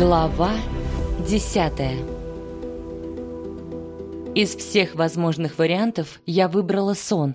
Глава десятая Из всех возможных вариантов я выбрала сон.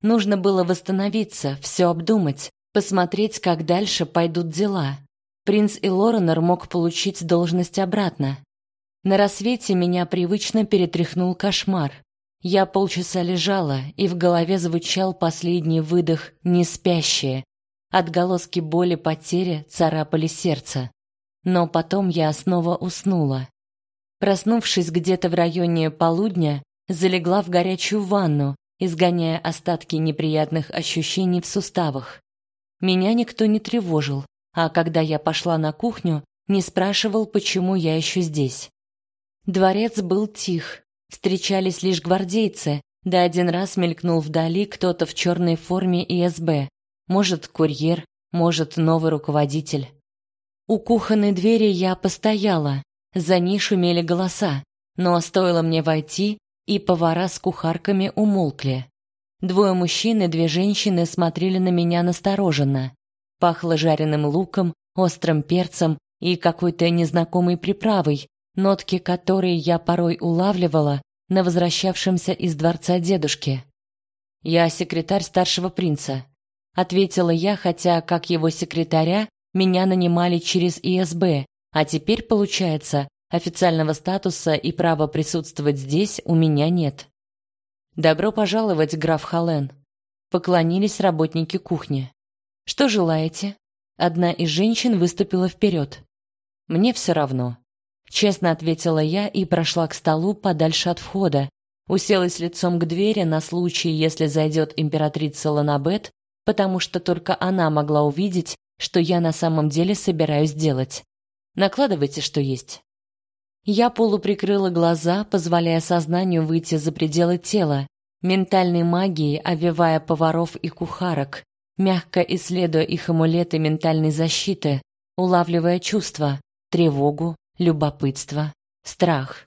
Нужно было восстановиться, все обдумать, посмотреть, как дальше пойдут дела. Принц и Лоренор мог получить должность обратно. На рассвете меня привычно перетряхнул кошмар. Я полчаса лежала, и в голове звучал последний выдох «не спящие». Отголоски боли потери царапали сердце. Но потом я снова уснула. Проснувшись где-то в районе полудня, залегла в горячую ванну, изгоняя остатки неприятных ощущений в суставах. Меня никто не тревожил, а когда я пошла на кухню, не спрашивал, почему я еще здесь. Дворец был тих, Встречались лишь гвардейцы, да один раз мелькнул вдали кто-то в черной форме ИСБ. Может, курьер, может, новый руководитель. У кухонной двери я постояла, за ней шумели голоса, но стоило мне войти, и повара с кухарками умолкли. Двое мужчин и две женщины смотрели на меня настороженно. Пахло жареным луком, острым перцем и какой-то незнакомой приправой, нотки которой я порой улавливала на возвращавшемся из дворца дедушке. Я секретарь старшего принца, ответила я, хотя как его секретаря меня нанимали через ИСБ, а теперь получается, официального статуса и права присутствовать здесь у меня нет. Добро пожаловать, граф Хален. Поклонились работники кухни. Что желаете? Одна из женщин выступила вперед. Мне все равно. Честно ответила я и прошла к столу подальше от входа. Уселась лицом к двери на случай, если зайдет императрица Ланабет, потому что только она могла увидеть, что я на самом деле собираюсь делать. Накладывайте, что есть. Я полуприкрыла глаза, позволяя сознанию выйти за пределы тела, ментальной магией овивая поваров и кухарок, мягко исследуя их амулеты ментальной защиты, улавливая чувства, тревогу, любопытство, страх.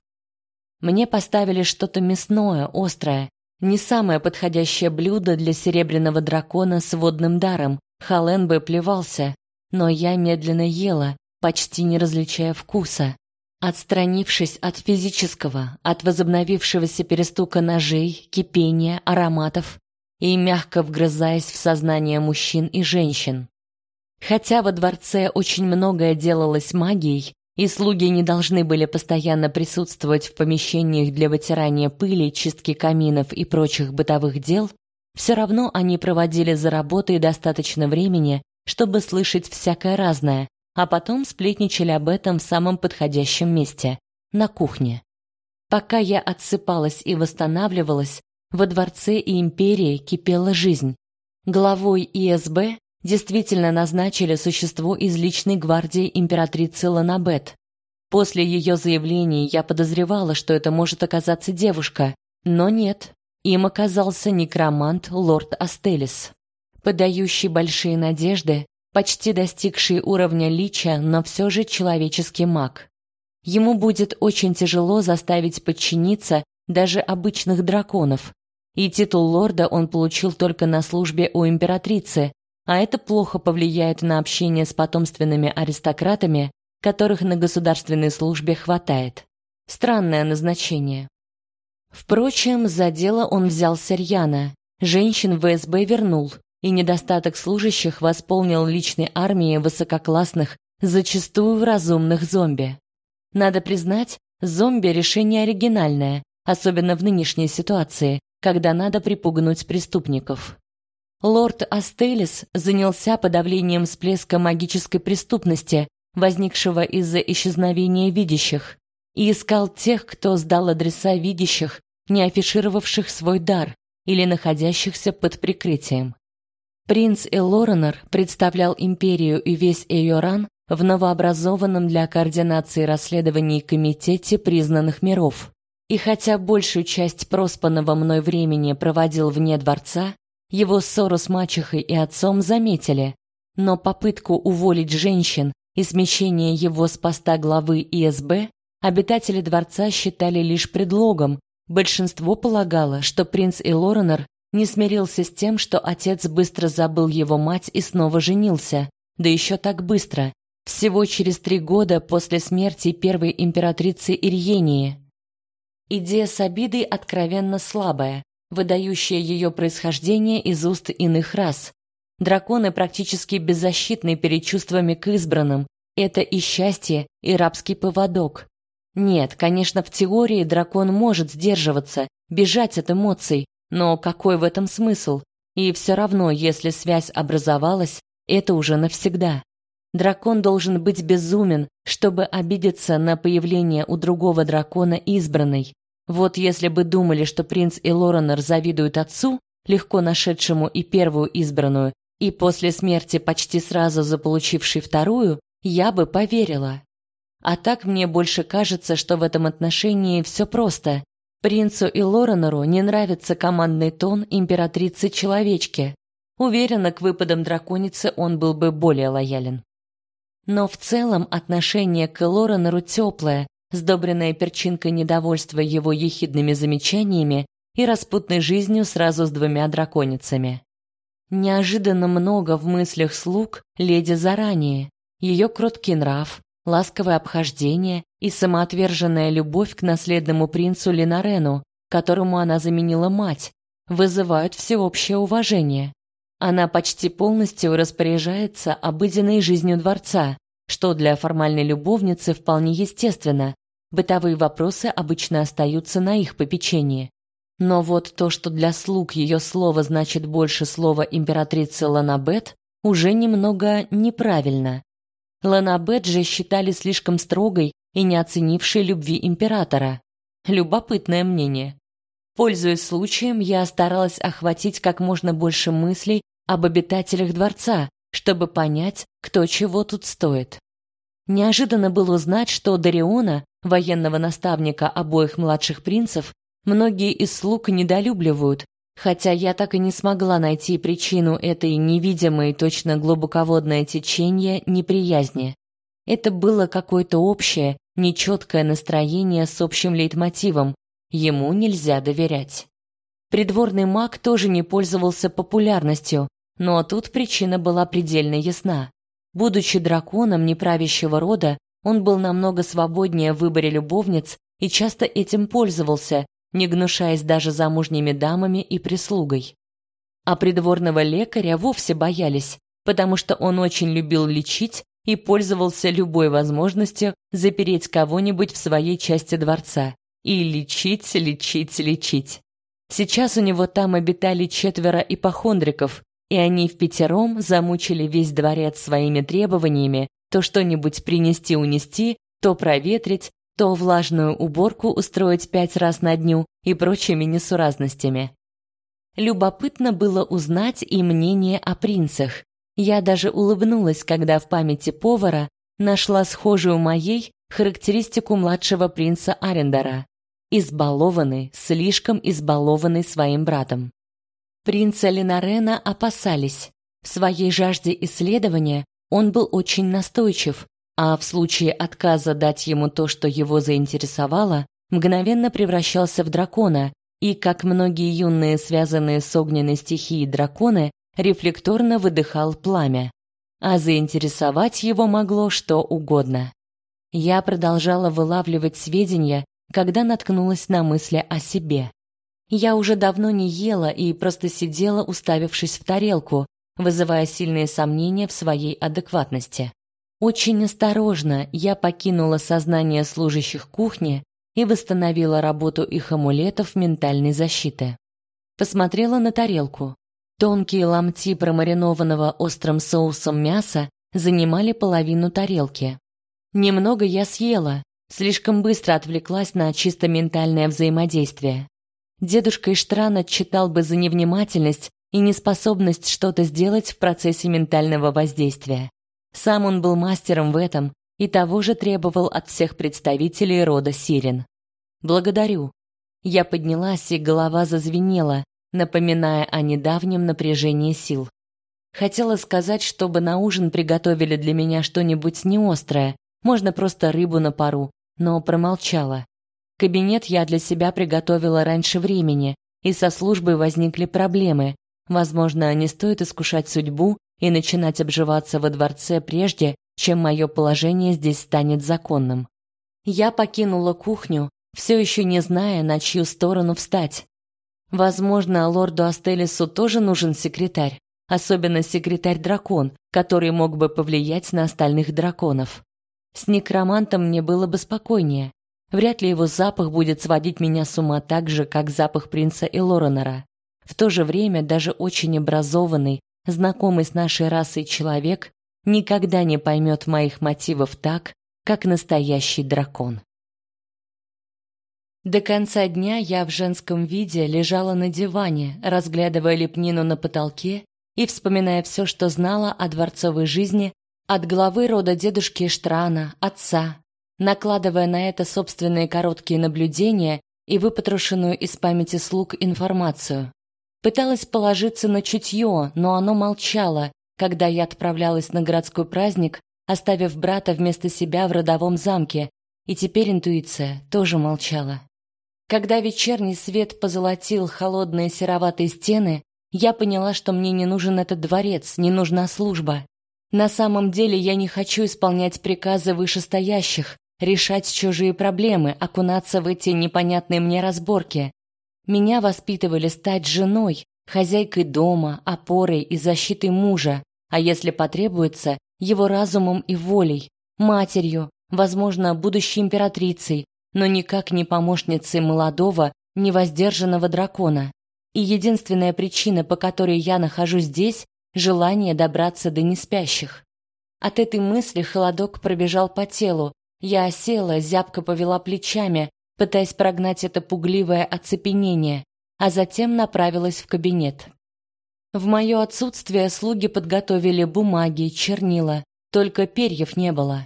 Мне поставили что-то мясное, острое, не самое подходящее блюдо для серебряного дракона с водным даром. Хален бы плевался, но я медленно ела, почти не различая вкуса. Отстранившись от физического, от возобновившегося перестука ножей, кипения, ароматов и мягко вгрызаясь в сознание мужчин и женщин. Хотя во дворце очень многое делалось магией, и слуги не должны были постоянно присутствовать в помещениях для вытирания пыли, чистки каминов и прочих бытовых дел, все равно они проводили за работой достаточно времени, чтобы слышать всякое разное, а потом сплетничали об этом в самом подходящем месте на кухне. Пока я отсыпалась и восстанавливалась, во дворце и империи кипела жизнь. Главой ИСБ действительно назначили существо из личной гвардии императрицы Ланабет. После ее заявлений я подозревала, что это может оказаться девушка, но нет. Им оказался некромант лорд Астелис, подающий большие надежды, почти достигший уровня лича, но все же человеческий маг. Ему будет очень тяжело заставить подчиниться даже обычных драконов. И титул лорда он получил только на службе у императрицы, а это плохо повлияет на общение с потомственными аристократами, которых на государственной службе хватает. Странное назначение. Впрочем, за дело он взял рьяно. Женщин в ВСБ вернул, и недостаток служащих восполнил личной армией высококлассных, зачастую разумных зомби. Надо признать, зомби решение оригинальное, особенно в нынешней ситуации, когда надо припугнуть преступников. Лорд Астелис занялся подавлением всплеска магической преступности, возникшего из-за исчезновения видящих, и искал тех, кто сдал адреса видящих, не афишировавших свой дар или находящихся под прикрытием. Принц Элоренор представлял империю и весь Эйоран в новообразованном для координации расследований комитете признанных миров. И хотя большую часть проспанного мной времени проводил вне дворца, его ссору с мачехой и отцом заметили, но попытку уволить женщин и смещение его с поста главы ИСБ обитатели дворца считали лишь предлогом. Большинство полагало, что принц Элоренор не смирился с тем, что отец быстро забыл его мать и снова женился, да еще так быстро, всего через три года после смерти первой императрицы Ирьении. Идея с обидой откровенно слабая, выдающая ее происхождение из уст иных рас. Драконы практически беззащитны перед чувствами к избранным. Это и счастье, и рабский поводок. Нет, конечно, в теории дракон может сдерживаться, бежать от эмоций, но какой в этом смысл? И все равно, если связь образовалась, это уже навсегда. Дракон должен быть безумен, чтобы обидеться на появление у другого дракона избранной. Вот если бы думали, что принц и Лоренор завидуют отцу, легко нашедшему и первую избранную, и после смерти почти сразу заполучившей вторую, я бы поверила. А так мне больше кажется, что в этом отношении все просто. Принцу и Лоренору не нравится командный тон императрицы-человечки. Уверена, к выпадам драконицы он был бы более лоялен. Но в целом отношение к Лоренору теплое, сдобренное перчинкой недовольства его ехидными замечаниями и распутной жизнью сразу с двумя драконицами. Неожиданно много в мыслях слуг леди заранее, ее кроткий нрав, ласковое обхождение и самоотверженная любовь к наследному принцу Линарену, которому она заменила мать, вызывают всеобщее уважение. Она почти полностью распоряжается обыденной жизнью дворца, что для формальной любовницы вполне естественно. Бытовые вопросы обычно остаются на их попечении. Но вот то, что для слуг ее слово значит больше слова императрицы Ланабет, уже немного неправильно. Ланабет же считали слишком строгой и не оценившей любви императора. Любопытное мнение. Пользуясь случаем, я старалась охватить как можно больше мыслей об обитателях дворца, чтобы понять, кто чего тут стоит. Неожиданно было узнать, что Дариона, военного наставника обоих младших принцев, многие из слуг недолюбливают, хотя я так и не смогла найти причину этой невидимой, точно глубоководное течение неприязни. Это было какое-то общее, нечеткое настроение с общим лейтмотивом «ему нельзя доверять». Придворный маг тоже не пользовался популярностью, но тут причина была предельно ясна. Будучи драконом неправящего рода, он был намного свободнее в выборе любовниц и часто этим пользовался, не гнушаясь даже замужними дамами и прислугой. А придворного лекаря вовсе боялись, потому что он очень любил лечить и пользовался любой возможностью запереть кого-нибудь в своей части дворца и лечить, лечить, лечить. Сейчас у него там обитали четверо ипохондриков, и они в пятером замучили весь дворец своими требованиями то что-нибудь принести-унести, то проветрить, то влажную уборку устроить пять раз на дню и прочими несуразностями. Любопытно было узнать и мнение о принцах. Я даже улыбнулась, когда в памяти повара нашла схожую моей характеристику младшего принца Арендера. Избалованный, слишком избалованный своим братом. Принца Ленарена опасались. В своей жажде исследования он был очень настойчив, а в случае отказа дать ему то, что его заинтересовало, мгновенно превращался в дракона и, как многие юные, связанные с огненной стихией драконы, рефлекторно выдыхал пламя. А заинтересовать его могло что угодно. Я продолжала вылавливать сведения, когда наткнулась на мысли о себе. Я уже давно не ела и просто сидела, уставившись в тарелку, вызывая сильные сомнения в своей адекватности. Очень осторожно я покинула сознание служащих кухни и восстановила работу их амулетов ментальной защиты. Посмотрела на тарелку. Тонкие ломти промаринованного острым соусом мяса занимали половину тарелки. Немного я съела, слишком быстро отвлеклась на чисто ментальное взаимодействие. Дедушка Иштран отчитал бы за невнимательность и неспособность что-то сделать в процессе ментального воздействия. Сам он был мастером в этом и того же требовал от всех представителей рода Сирен. Благодарю. Я поднялась, и голова зазвенела, напоминая о недавнем напряжении сил. Хотела сказать, чтобы на ужин приготовили для меня что-нибудь неострое, можно просто рыбу на пару, но промолчала. Кабинет я для себя приготовила раньше времени, и со службой возникли проблемы. Возможно, не стоит искушать судьбу и начинать обживаться во дворце прежде, чем мое положение здесь станет законным. Я покинула кухню, все еще не зная, на чью сторону встать. Возможно, лорду Астелису тоже нужен секретарь, особенно секретарь-дракон, который мог бы повлиять на остальных драконов. С некромантом мне было бы спокойнее. Вряд ли его запах будет сводить меня с ума так же, как запах принца Элоренера. В то же время даже очень образованный, знакомый с нашей расой человек никогда не поймет моих мотивов так, как настоящий дракон. До конца дня я в женском виде лежала на диване, разглядывая лепнину на потолке и вспоминая все, что знала о дворцовой жизни от главы рода дедушки Штрана, отца, накладывая на это собственные короткие наблюдения и выпотрошенную из памяти слуг информацию. Пыталась положиться на чутье, но оно молчало, когда я отправлялась на городской праздник, оставив брата вместо себя в родовом замке, и теперь интуиция тоже молчала. Когда вечерний свет позолотил холодные сероватые стены, я поняла, что мне не нужен этот дворец, не нужна служба. На самом деле я не хочу исполнять приказы вышестоящих, решать чужие проблемы, окунаться в эти непонятные мне разборки. Меня воспитывали стать женой, хозяйкой дома, опорой и защитой мужа, а если потребуется, его разумом и волей, матерью, возможно, будущей императрицей, но никак не помощницей молодого, невоздержанного дракона. И единственная причина, по которой я нахожусь здесь, желание добраться до неспящих. От этой мысли холодок пробежал по телу. Я осела, зябко повела плечами, пытаясь прогнать это пугливое оцепенение, а затем направилась в кабинет. В мое отсутствие слуги подготовили бумаги, чернила, только перьев не было.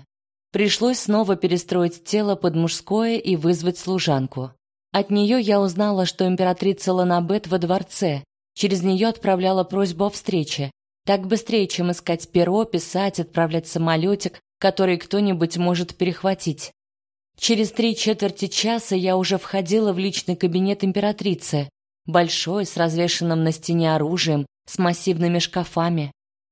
Пришлось снова перестроить тело под мужское и вызвать служанку. От нее я узнала, что императрица Ланабет во дворце. Через нее отправляла просьбу о встрече. Так быстрее, чем искать перо, писать, отправлять самолетик, который кто-нибудь может перехватить. Через три четверти часа я уже входила в личный кабинет императрицы, большой, с развешенным на стене оружием, с массивными шкафами.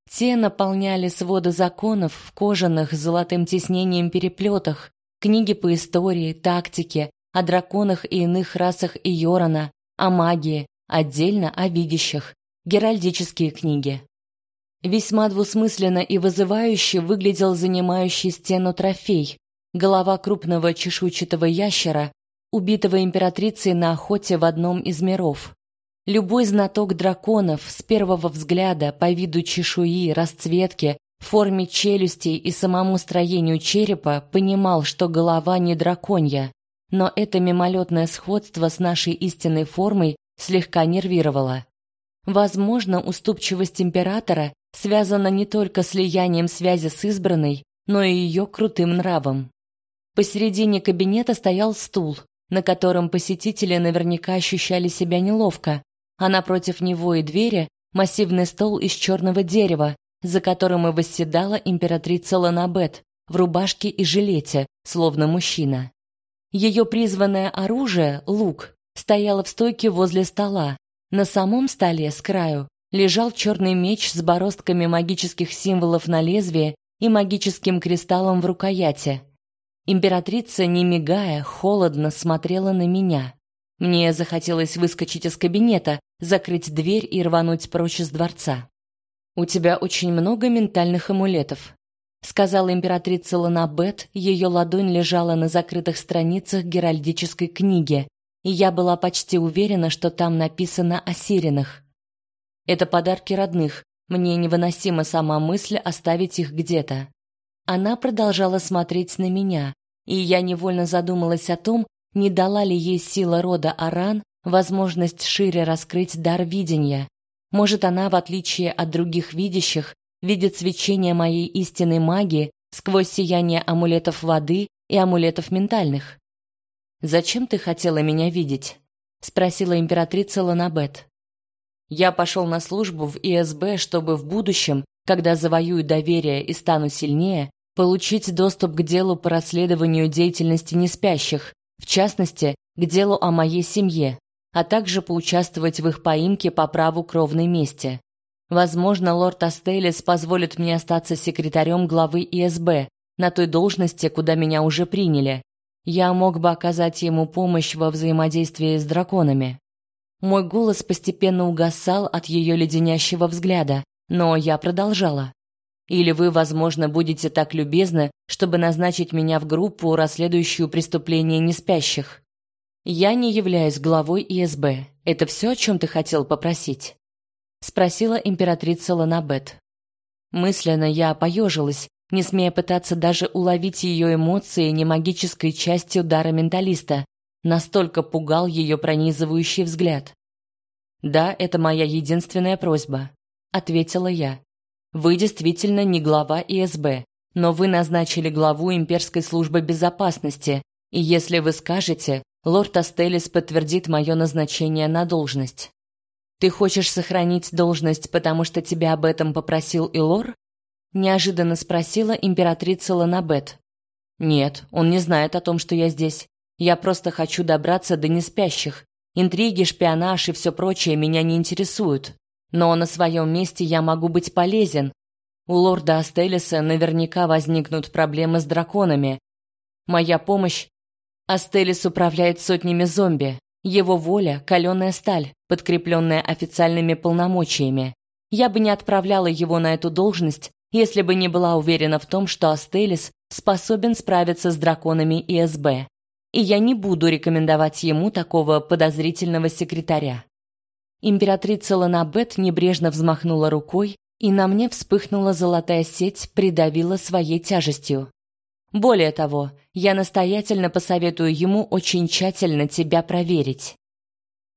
Те наполняли своды законов в кожаных с золотым тиснением переплетах, книги по истории, тактике, о драконах и иных расах Иорана, о магии, отдельно о видящих, геральдические книги. Весьма двусмысленно и вызывающе выглядел занимающий стену трофей – голова крупного чешуйчатого ящера, убитого императрицей на охоте в одном из миров. Любой знаток драконов с первого взгляда по виду чешуи, расцветке, форме челюстей и самому строению черепа понимал, что голова не драконья. Но это мимолетное сходство с нашей истинной формой слегка нервировало. Возможно, уступчивость императора связана не только слиянием связи с избранной, но и ее крутым нравом. Посередине кабинета стоял стул, на котором посетители наверняка ощущали себя неловко, а напротив него и двери массивный стол из черного дерева, за которым и восседала императрица Ланабет в рубашке и жилете, словно мужчина. Ее призванное оружие, лук, стояло в стойке возле стола. На самом столе с краю лежал черный меч с бороздками магических символов на лезвии и магическим кристаллом в рукояти. Императрица, не мигая, холодно смотрела на меня. Мне захотелось выскочить из кабинета, закрыть дверь и рвануть прочь из дворца. У тебя очень много ментальных амулетов, сказала императрица Ланабет. Ее ладонь лежала на закрытых страницах геральдической книги, и я была почти уверена, что там написано о сиренах. Это подарки родных. Мне невыносима сама мысль оставить их где-то. Она продолжала смотреть на меня, и я невольно задумалась о том, не дала ли ей сила рода Аран возможность шире раскрыть дар видения. Может, она, в отличие от других видящих, видит свечение моей истинной магии сквозь сияние амулетов воды и амулетов ментальных. Зачем ты хотела меня видеть? спросила императрица Ланабет. Я пошел на службу в ИСБ, чтобы в будущем, когда завоюю доверие и стану сильнее, получить доступ к делу по расследованию деятельности неспящих, в частности, к делу о моей семье, а также поучаствовать в их поимке по праву кровной мести. Возможно, лорд Астелис позволит мне остаться секретарем главы ИСБ на той должности, куда меня уже приняли. Я мог бы оказать ему помощь во взаимодействии с драконами. Мой голос постепенно угасал от ее леденящего взгляда, но я продолжала. Или вы, возможно, будете так любезны, чтобы назначить меня в группу, расследующую преступления неспящих. Я не являюсь главой ИСБ. Это все, о чем ты хотел попросить? спросила императрица Ланабет. Мысленно я поежилась, не смея пытаться даже уловить ее эмоции не магической частью дара менталиста. Настолько пугал ее пронизывающий взгляд. Да, это моя единственная просьба, ответила я. Вы действительно не глава ИСБ, но вы назначили главу имперской службы безопасности, и если вы скажете, лорд Астелис подтвердит мое назначение на должность. Ты хочешь сохранить должность, потому что тебя об этом попросил Илор? Неожиданно спросила императрица Ланабет. Нет, он не знает о том, что я здесь. Я просто хочу добраться до неспящих. Интриги, шпионаж и все прочее меня не интересуют. Но на своем месте я могу быть полезен. У лорда Астелиса наверняка возникнут проблемы с драконами. Моя помощь Астелис управляет сотнями зомби. Его воля – каленая сталь, подкрепленная официальными полномочиями. Я бы не отправляла его на эту должность, если бы не была уверена в том, что Астелис способен справиться с драконами ИСБ. И я не буду рекомендовать ему такого подозрительного секретаря. Императрица Ланабет небрежно взмахнула рукой, и на мне вспыхнула золотая сеть, придавила своей тяжестью. Более того, я настоятельно посоветую ему очень тщательно тебя проверить.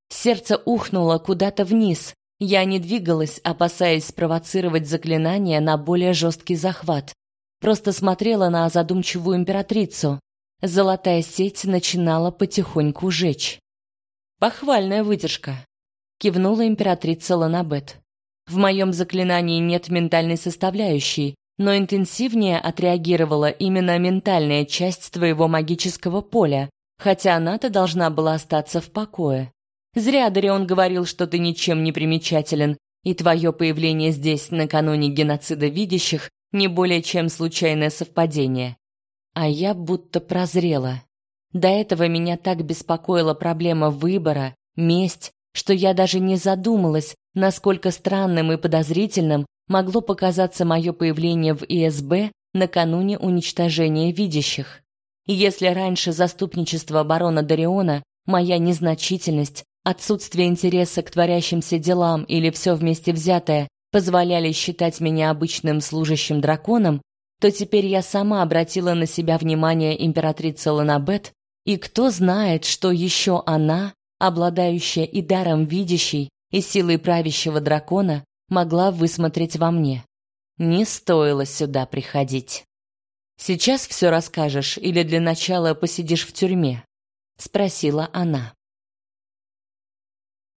Сердце ухнуло куда-то вниз. Я не двигалась, опасаясь спровоцировать заклинание на более жесткий захват. Просто смотрела на задумчивую императрицу. Золотая сеть начинала потихоньку жечь. Похвальная выдержка, кивнула императрица Ланабет. В моем заклинании нет ментальной составляющей, но интенсивнее отреагировала именно ментальная часть твоего магического поля, хотя она-то должна была остаться в покое. Зря Дарион говорил, что ты ничем не примечателен, и твое появление здесь накануне геноцида видящих не более чем случайное совпадение. А я будто прозрела. До этого меня так беспокоила проблема выбора, месть, что я даже не задумалась, насколько странным и подозрительным могло показаться мое появление в ИСБ накануне уничтожения видящих. Если раньше заступничество барона Дариона, моя незначительность, отсутствие интереса к творящимся делам или все вместе взятое позволяли считать меня обычным служащим драконом, то теперь я сама обратила на себя внимание императрицы Ланабет, и кто знает, что еще она, обладающая и даром видящей, и силой правящего дракона, могла высмотреть во мне. Не стоило сюда приходить. Сейчас все расскажешь или для начала посидишь в тюрьме? спросила она.